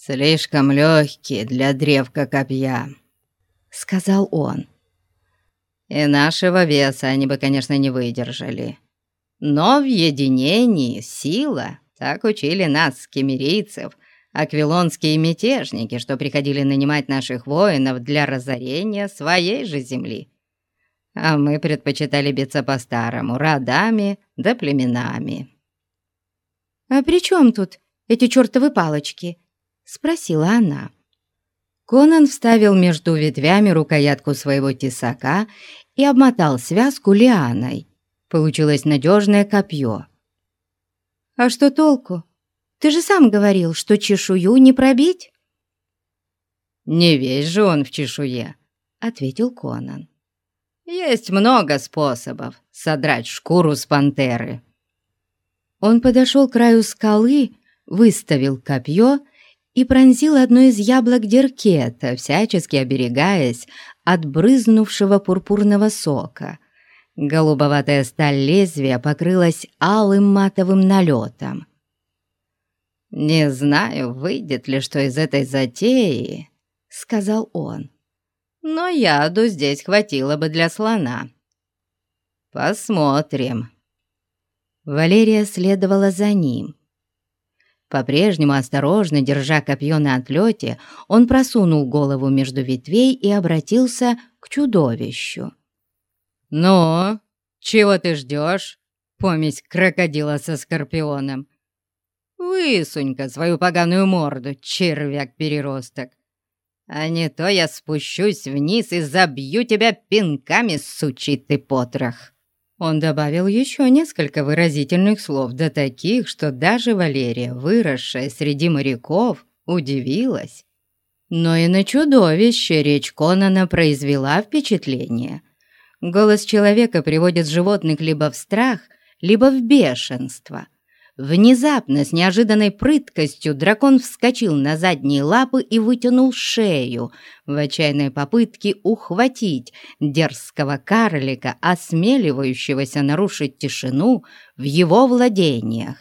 «Слишком легкие для древка копья», — сказал он. «И нашего веса они бы, конечно, не выдержали. Но в единении сила, так учили нас, кемерийцев, аквилонские мятежники, что приходили нанимать наших воинов для разорения своей же земли. А мы предпочитали биться по-старому, родами да племенами». «А при чем тут эти чертовы палочки?» — спросила она. Конан вставил между ветвями рукоятку своего тесака и обмотал связку лианой. Получилось надежное копье. «А что толку? Ты же сам говорил, что чешую не пробить?» «Не весь же он в чешуе», — ответил Конан. «Есть много способов содрать шкуру с пантеры». Он подошел к краю скалы, выставил копье и пронзил одно из яблок деркета, всячески оберегаясь от брызнувшего пурпурного сока. Голубоватая сталь лезвия покрылась алым матовым налетом. «Не знаю, выйдет ли что из этой затеи», — сказал он. «Но яду здесь хватило бы для слона. Посмотрим». Валерия следовала за ним. По-прежнему осторожно, держа копье на отлете, он просунул голову между ветвей и обратился к чудовищу. «Ну, чего ты ждешь, помесь крокодила со скорпионом? Высунь-ка свою поганую морду, червяк-переросток, а не то я спущусь вниз и забью тебя пинками, сучий ты потрох!» Он добавил еще несколько выразительных слов, да таких, что даже Валерия, выросшая среди моряков, удивилась. Но и на чудовище речь Конана произвела впечатление. Голос человека приводит животных либо в страх, либо в бешенство. Внезапно, с неожиданной прыткостью, дракон вскочил на задние лапы и вытянул шею в отчаянной попытке ухватить дерзкого карлика, осмеливающегося нарушить тишину в его владениях.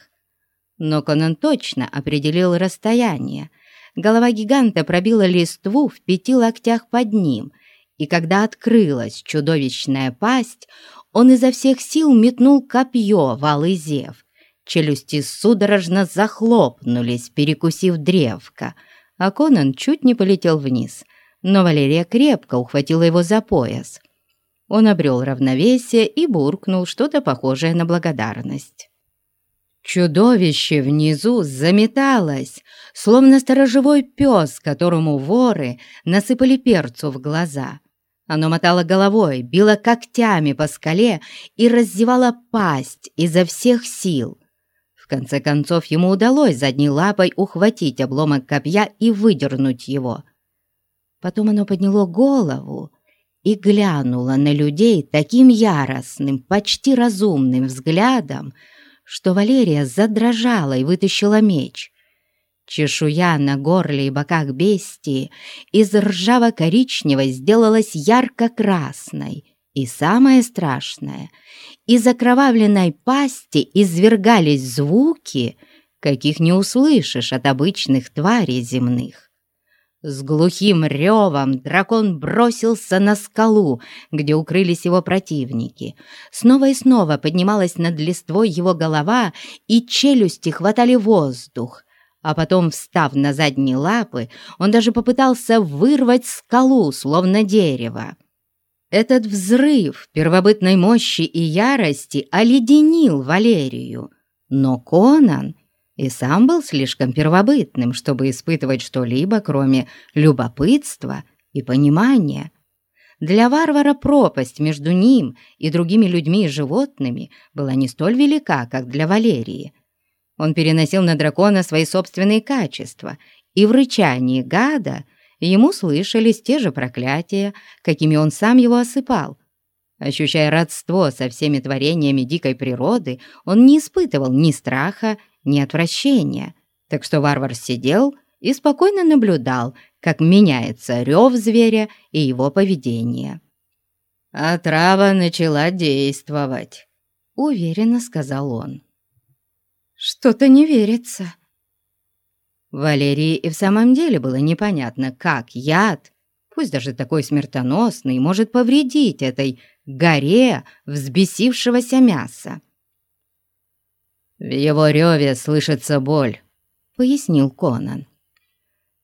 Но Конан точно определил расстояние. Голова гиганта пробила листву в пяти локтях под ним — и когда открылась чудовищная пасть, он изо всех сил метнул копье в алый зев. Челюсти судорожно захлопнулись, перекусив древко, а Конан чуть не полетел вниз, но Валерия крепко ухватила его за пояс. Он обрел равновесие и буркнул что-то похожее на благодарность. Чудовище внизу заметалось, словно сторожевой пес, которому воры насыпали перцу в глаза. Оно мотало головой, било когтями по скале и раздевало пасть изо всех сил. В конце концов ему удалось задней лапой ухватить обломок копья и выдернуть его. Потом оно подняло голову и глянуло на людей таким яростным, почти разумным взглядом, что Валерия задрожала и вытащила меч. Чешуя на горле и боках бестии из ржаво-коричневой сделалась ярко-красной. И самое страшное, из окровавленной пасти извергались звуки, каких не услышишь от обычных тварей земных. С глухим ревом дракон бросился на скалу, где укрылись его противники. Снова и снова поднималась над листвой его голова, и челюсти хватали воздух а потом, встав на задние лапы, он даже попытался вырвать скалу, словно дерево. Этот взрыв первобытной мощи и ярости оледенил Валерию, но Конан и сам был слишком первобытным, чтобы испытывать что-либо, кроме любопытства и понимания. Для варвара пропасть между ним и другими людьми и животными была не столь велика, как для Валерии — он переносил на дракона свои собственные качества, и в рычании гада ему слышались те же проклятия, какими он сам его осыпал. Ощущая родство со всеми творениями дикой природы, он не испытывал ни страха, ни отвращения. Так что варвар сидел и спокойно наблюдал, как меняется рев зверя и его поведение. «А трава начала действовать», — уверенно сказал он. Что-то не верится. Валерии и в самом деле было непонятно, как яд, пусть даже такой смертоносный, может повредить этой горе взбесившегося мяса. «В его реве слышится боль», — пояснил Конан.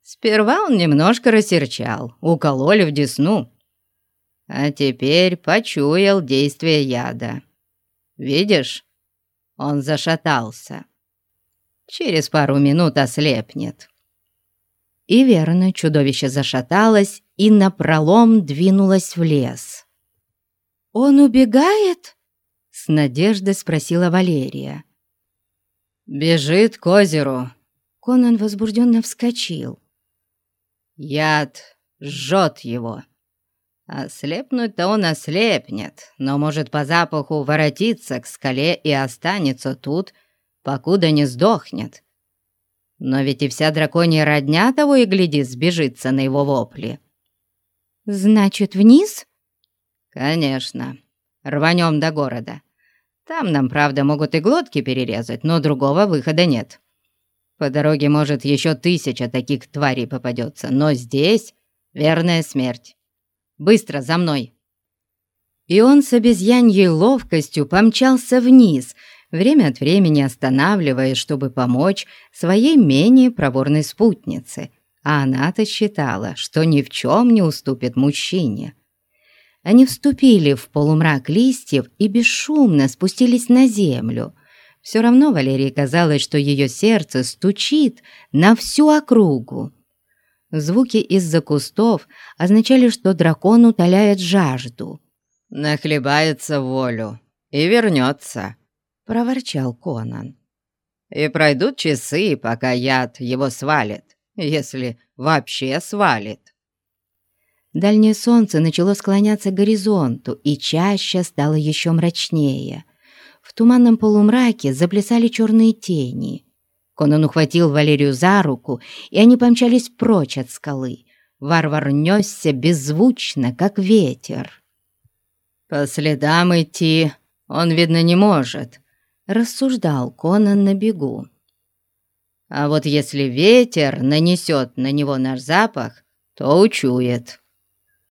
«Сперва он немножко рассерчал, укололи в десну, а теперь почуял действие яда. Видишь, он зашатался. Через пару минут ослепнет». И верно, чудовище зашаталось и напролом двинулось в лес. «Он убегает?» — с надеждой спросила Валерия. «Бежит к озеру!» Конан возбужденно вскочил. «Яд жжет его. Ослепнуть-то он ослепнет, но может по запаху воротиться к скале и останется тут, покуда не сдохнет. Но ведь и вся драконья родня того и глядит сбежится на его вопли». «Значит, вниз?» «Конечно. Рванем до города. Там нам, правда, могут и глотки перерезать, но другого выхода нет. По дороге, может, еще тысяча таких тварей попадется, но здесь верная смерть. Быстро, за мной!» И он с обезьяньей ловкостью помчался вниз, время от времени останавливаясь, чтобы помочь своей менее проворной спутнице, а она-то считала, что ни в чем не уступит мужчине. Они вступили в полумрак листьев и бесшумно спустились на землю. Все равно Валерии казалось, что ее сердце стучит на всю округу. Звуки из-за кустов означали, что дракон утоляет жажду. «Нахлебается волю и вернется», — проворчал Конан. «И пройдут часы, пока яд его свалит, если вообще свалит». Дальнее солнце начало склоняться к горизонту, и чаще стало еще мрачнее. В туманном полумраке заплясали черные тени. Конан ухватил Валерию за руку, и они помчались прочь от скалы. Варвар несся беззвучно, как ветер. «По следам идти он, видно, не может», — рассуждал Конан на бегу. «А вот если ветер нанесет на него наш запах, то учует».